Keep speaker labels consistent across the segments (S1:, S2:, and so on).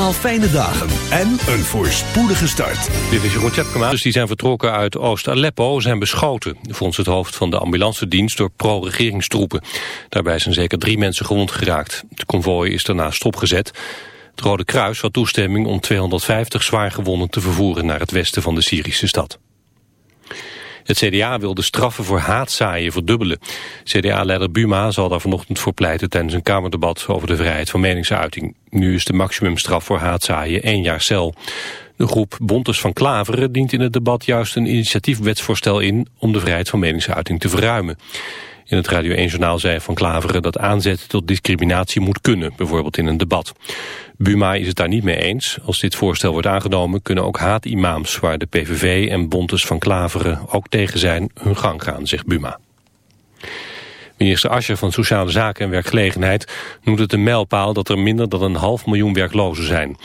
S1: allemaal fijne dagen en een voorspoedige start.
S2: Dit is Jeroen Tjepkema. Dus die zijn vertrokken uit Oost-Aleppo zijn beschoten. Volgens het hoofd van de ambulance dienst door pro-regeringstroepen. Daarbij zijn zeker drie mensen gewond geraakt. Het konvooi is daarna stopgezet. Het Rode Kruis had toestemming om 250 zwaargewonden te vervoeren naar het westen van de Syrische stad. Het CDA wil de straffen voor haatzaaien verdubbelen. CDA-leider Buma zal daar vanochtend voor pleiten tijdens een Kamerdebat over de vrijheid van meningsuiting. Nu is de maximumstraf voor haatzaaien één jaar cel. De groep Bontes van Klaveren dient in het debat juist een initiatiefwetsvoorstel in om de vrijheid van meningsuiting te verruimen. In het Radio 1-journaal zei Van Klaveren dat aanzet tot discriminatie moet kunnen, bijvoorbeeld in een debat. Buma is het daar niet mee eens. Als dit voorstel wordt aangenomen kunnen ook haatimams, waar de PVV en Bontes van Klaveren ook tegen zijn, hun gang gaan, zegt Buma. Minister Ascher van Sociale Zaken en Werkgelegenheid noemt het een mijlpaal dat er minder dan een half miljoen werklozen zijn.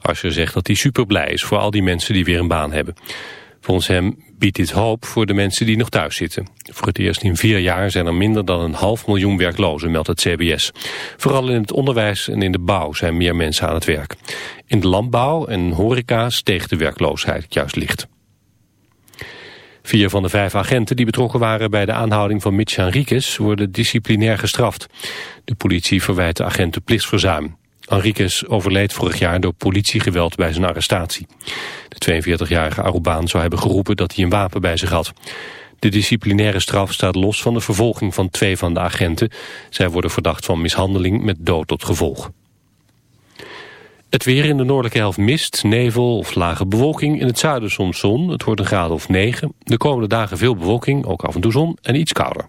S2: Ascher zegt dat hij super blij is voor al die mensen die weer een baan hebben. Volgens hem biedt dit hoop voor de mensen die nog thuis zitten. Voor het eerst in vier jaar zijn er minder dan een half miljoen werklozen, meldt het CBS. Vooral in het onderwijs en in de bouw zijn meer mensen aan het werk. In de landbouw en horeca steeg de werkloosheid juist licht. Vier van de vijf agenten die betrokken waren bij de aanhouding van Mitch Henriquez worden disciplinair gestraft. De politie verwijt de agenten plichtsverzuim. Enriquez overleed vorig jaar door politiegeweld bij zijn arrestatie. De 42-jarige Arubaan zou hebben geroepen dat hij een wapen bij zich had. De disciplinaire straf staat los van de vervolging van twee van de agenten. Zij worden verdacht van mishandeling met dood tot gevolg. Het weer in de noordelijke helft mist, nevel of lage bewolking. In het zuiden soms zon. Het wordt een graad of 9. De komende dagen veel bewolking, ook af en toe zon en iets kouder.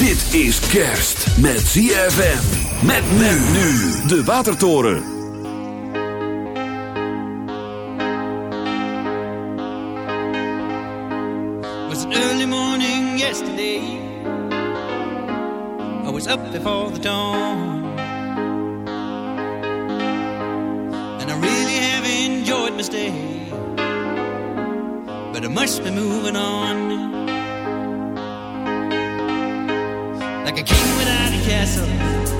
S1: Dit is kerst met ZFM. Met men nu. De Watertoren.
S3: was an early morning yesterday. I was up before the dawn. And I really have enjoyed my stay. But I must be moving on. Like a king without a castle,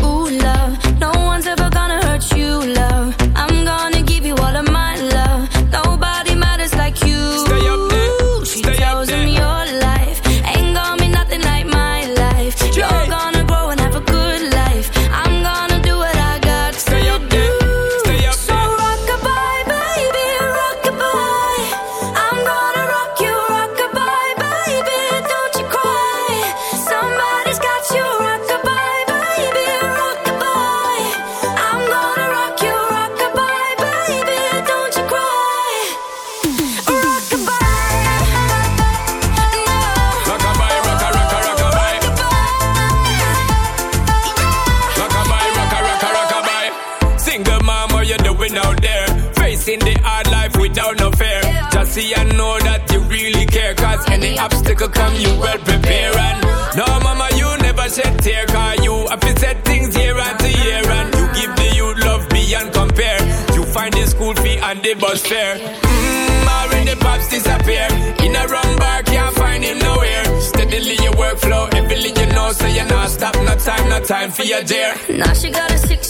S4: For dear.
S5: Now she got a six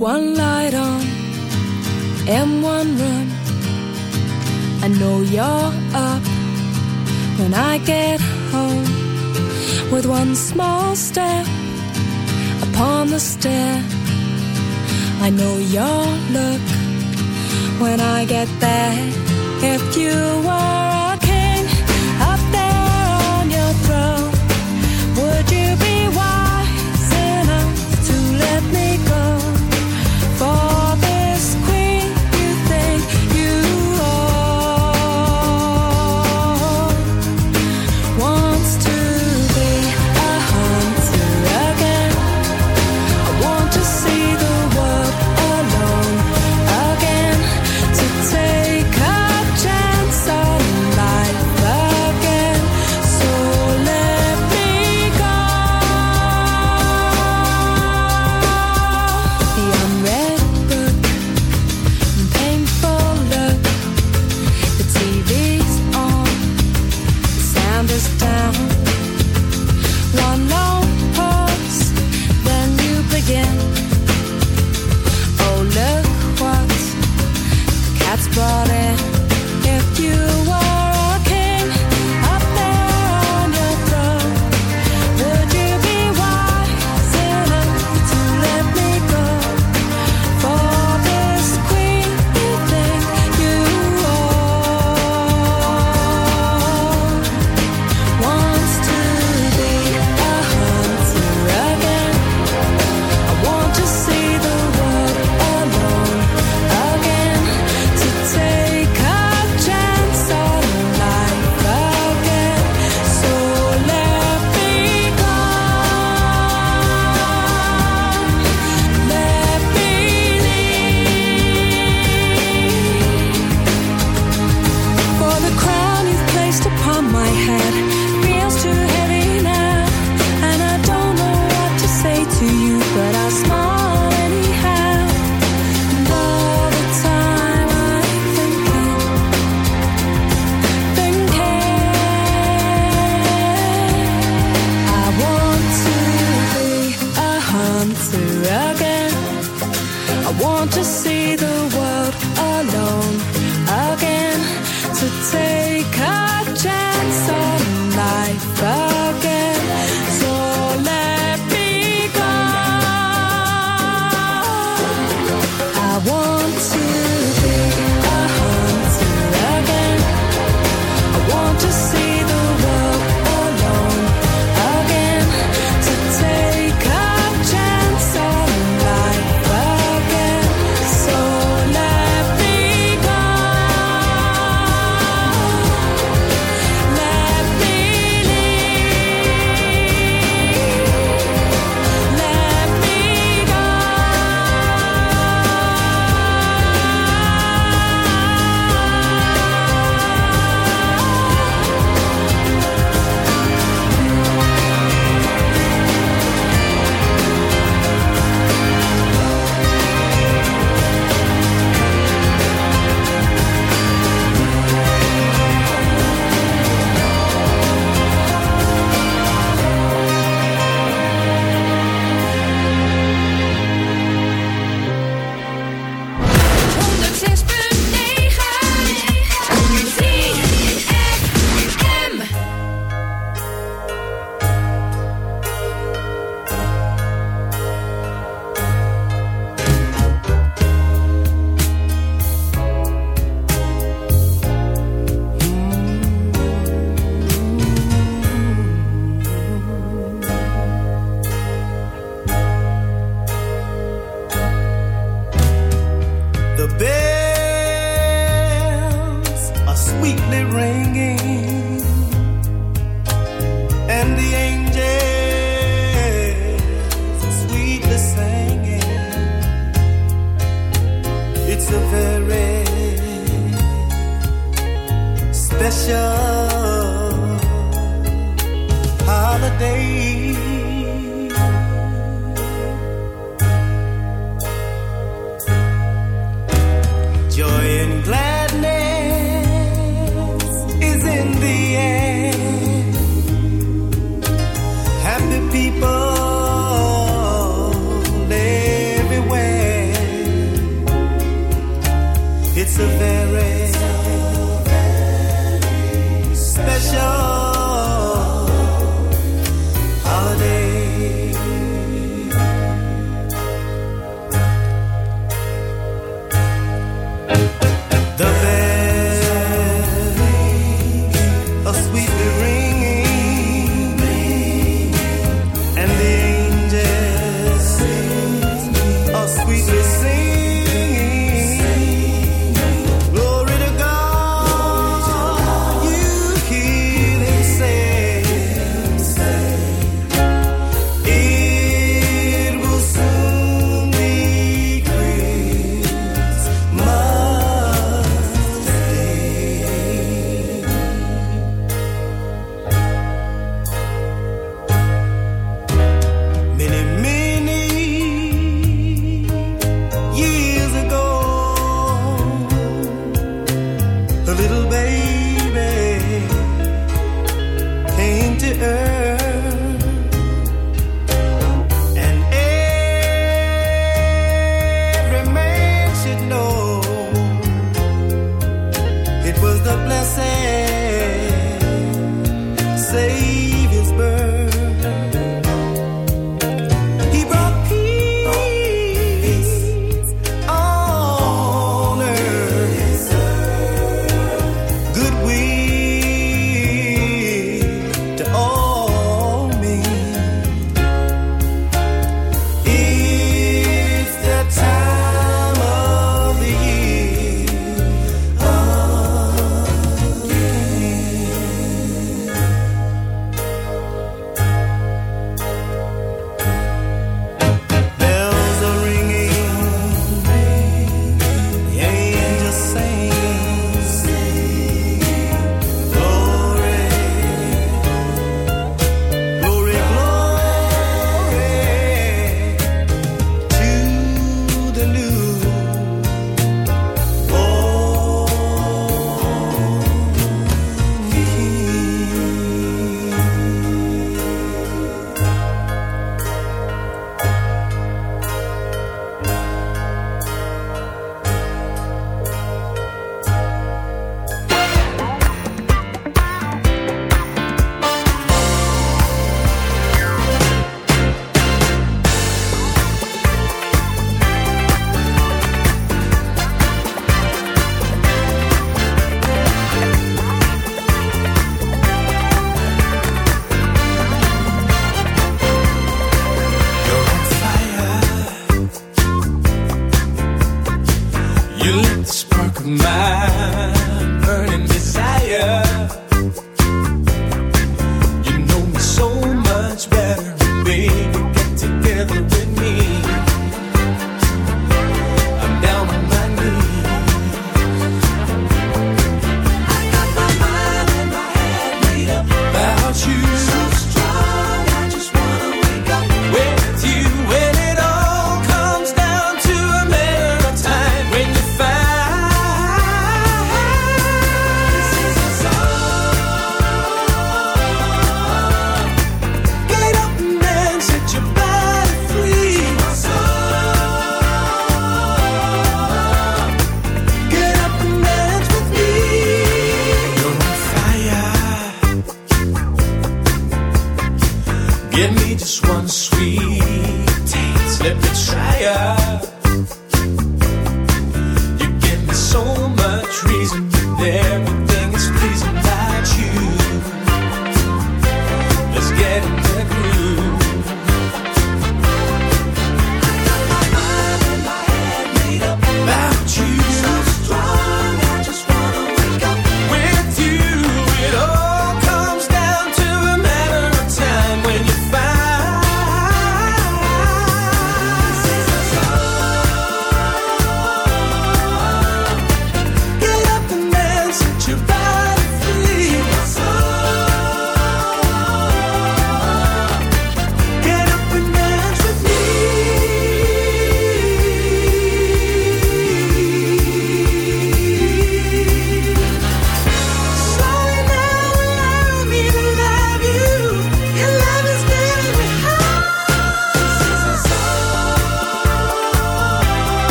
S6: one light on and one room. I know you're up when I get home with one small step upon the stair. I know your look when I get there. If you were a king up there on your throne, would you be wise enough to let me go?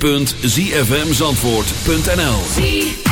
S7: www.zfmzandvoort.nl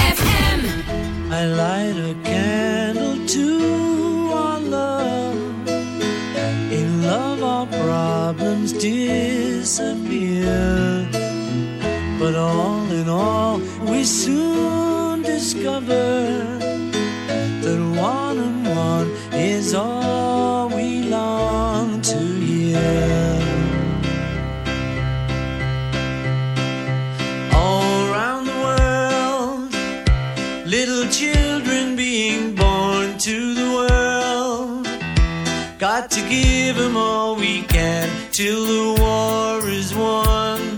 S8: Got to give 'em all we can till the war is won.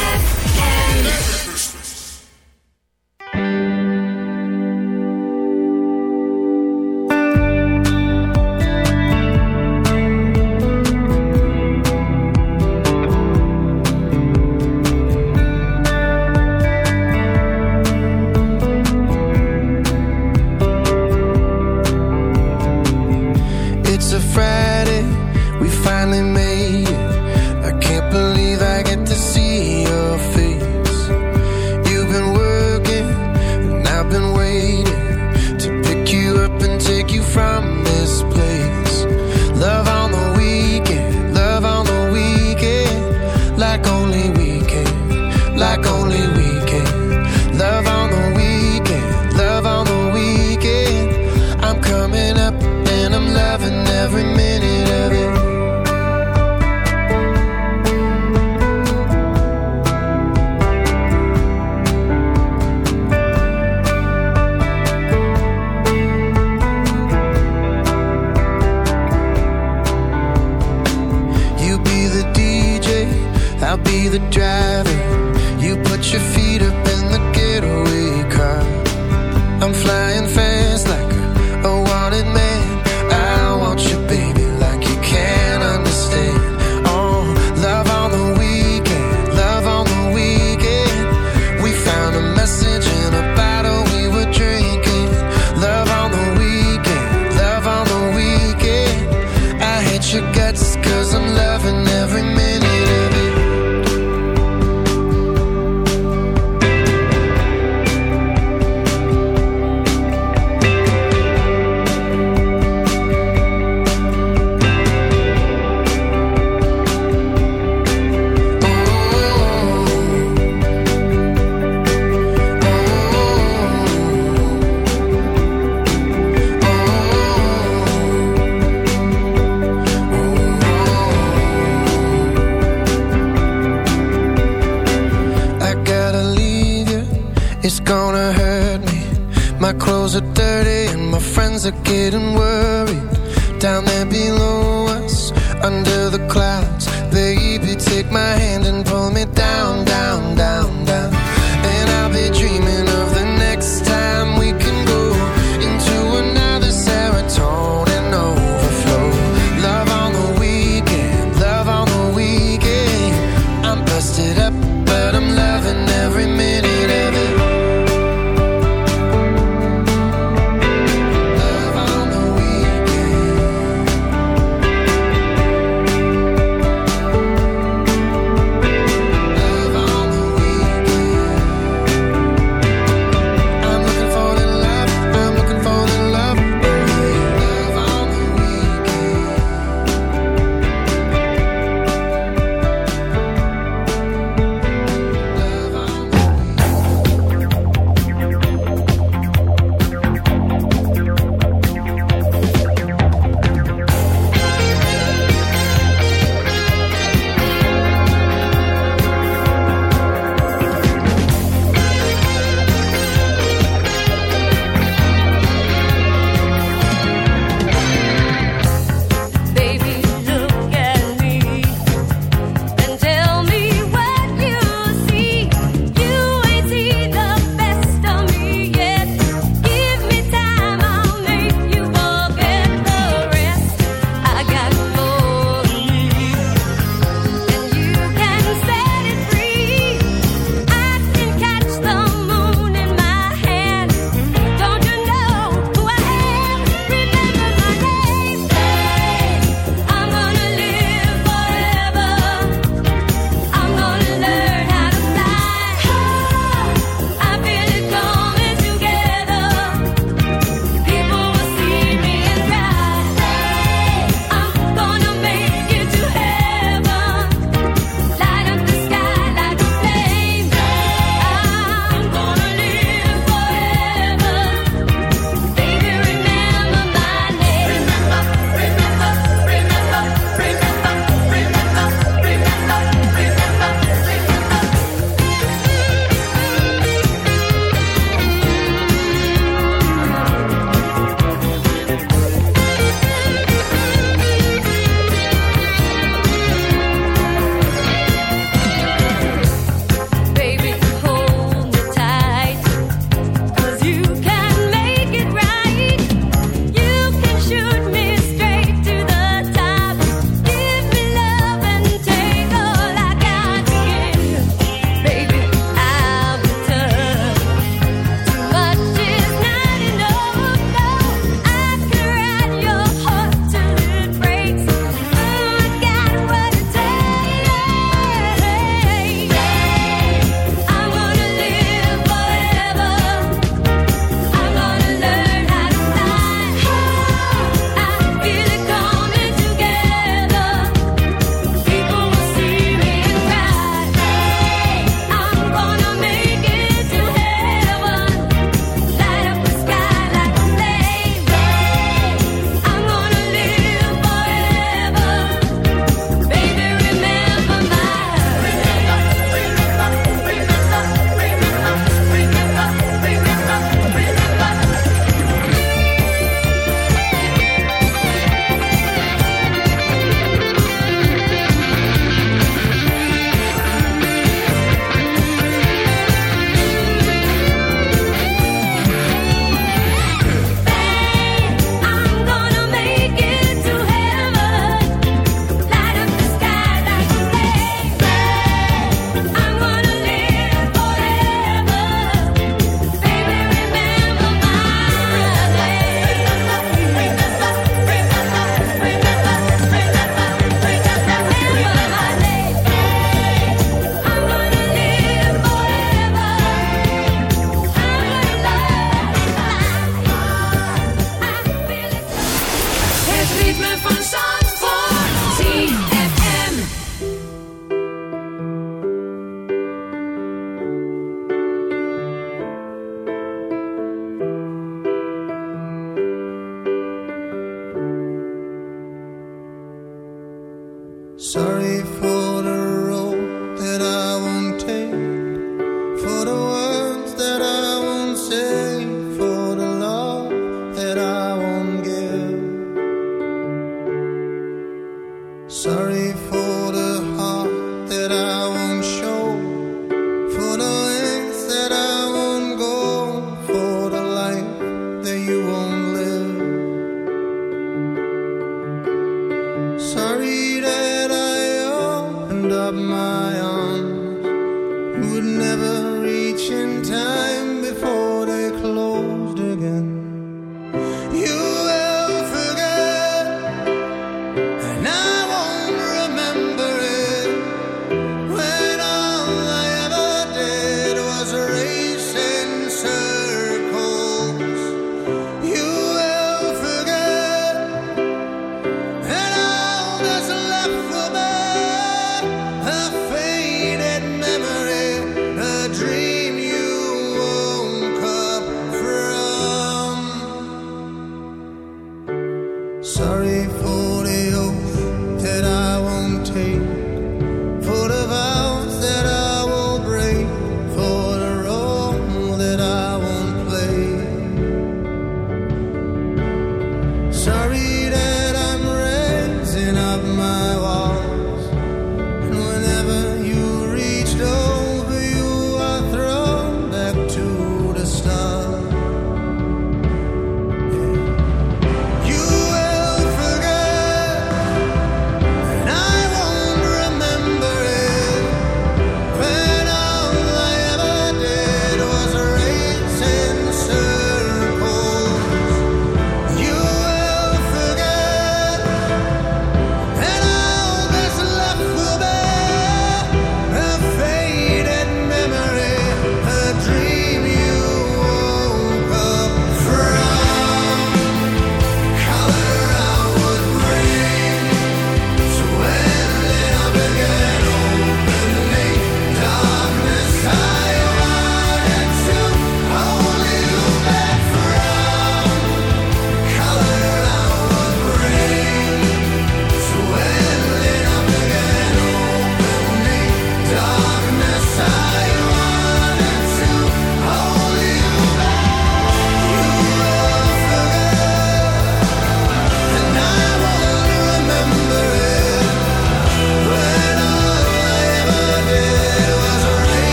S8: as I get in
S6: work.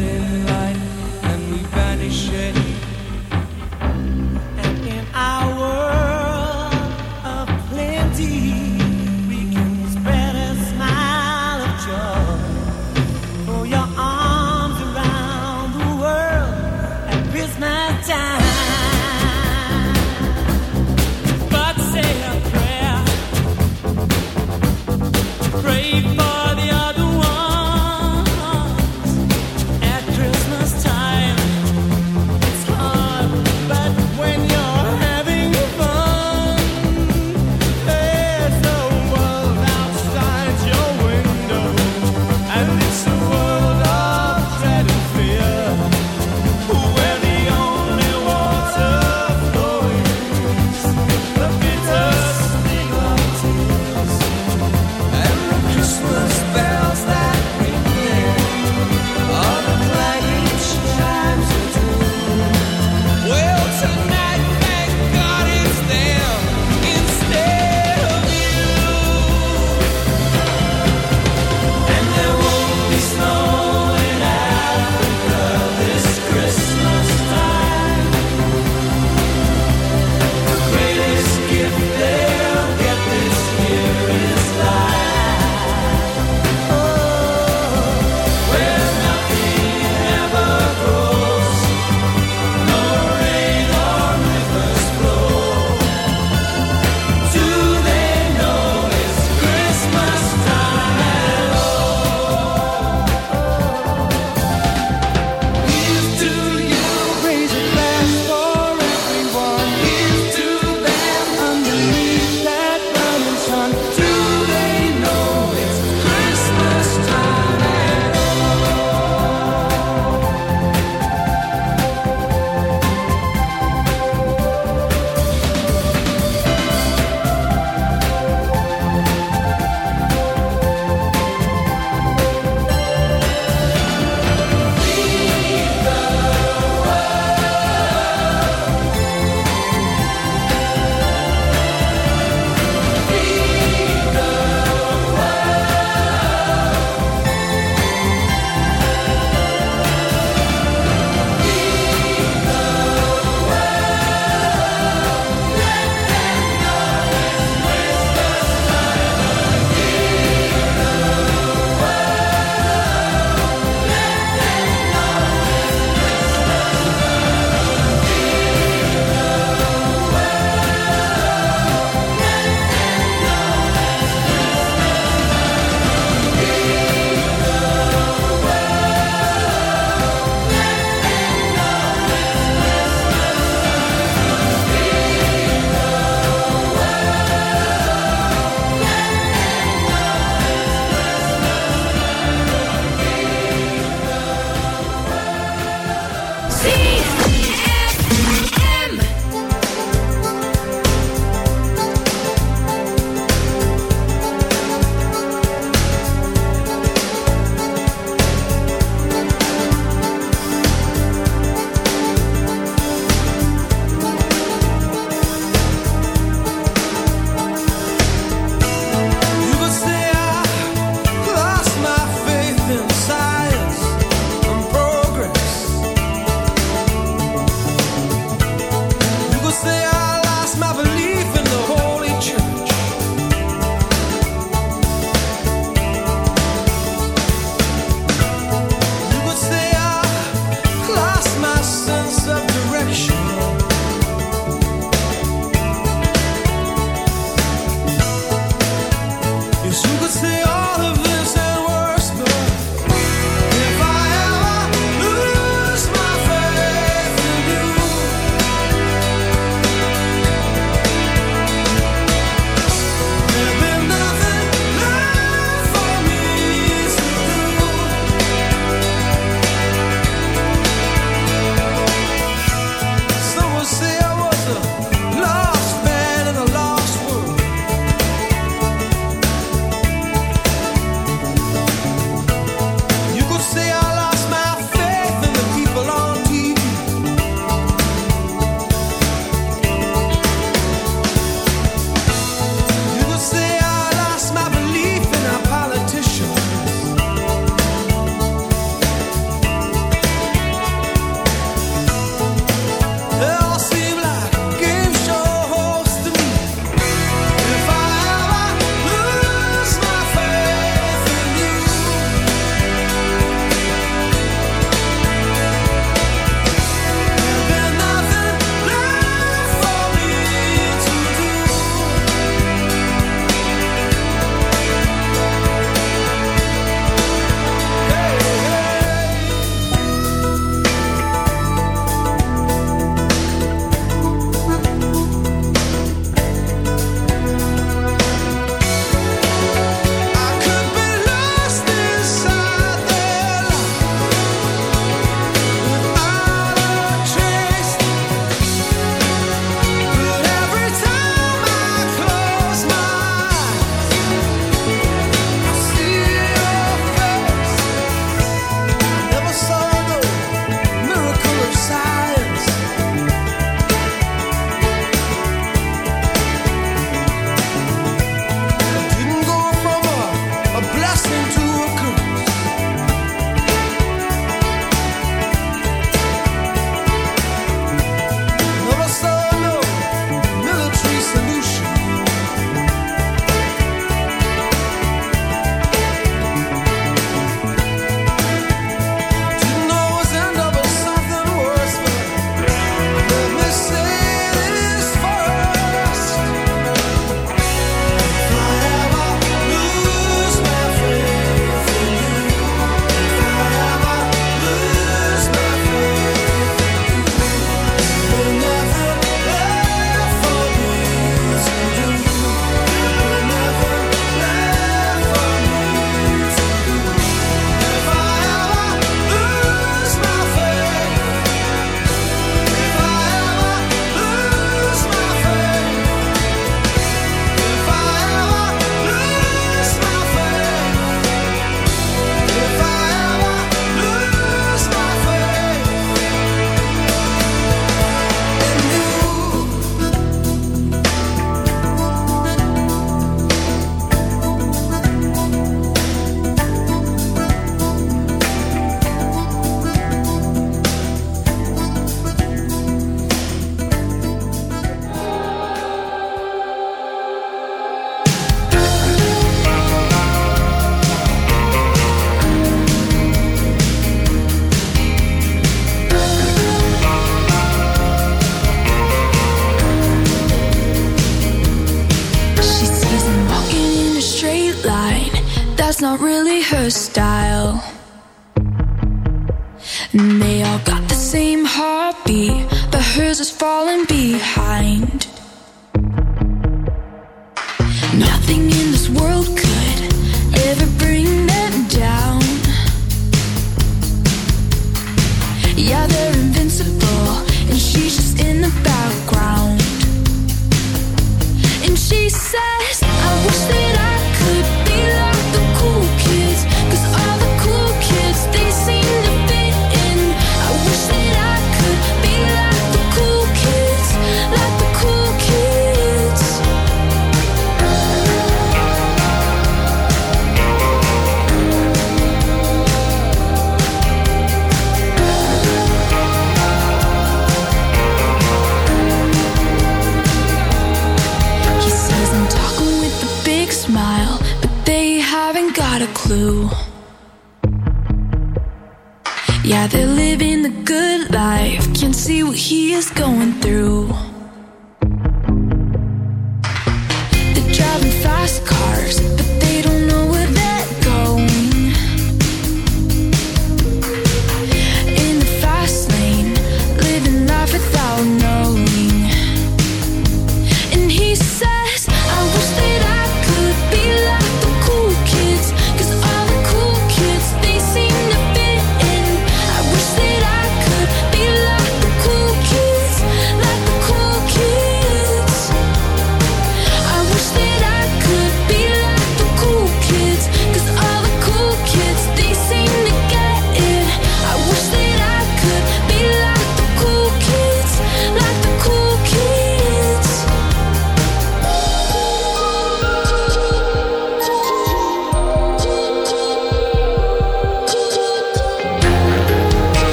S6: Yeah.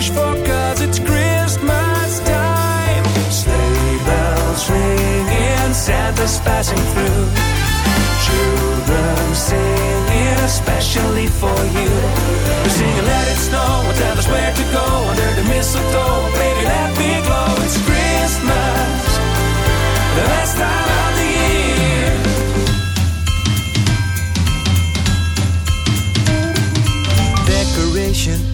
S9: to wish for, cause it's Christmas time. Sleigh bells ringing, Santa's passing through. Children singing, especially for you. Singing, let it snow, and tell us where to go under the mistletoe. Baby, let me glow, it's Christmas, the best time of the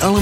S10: Allemaal...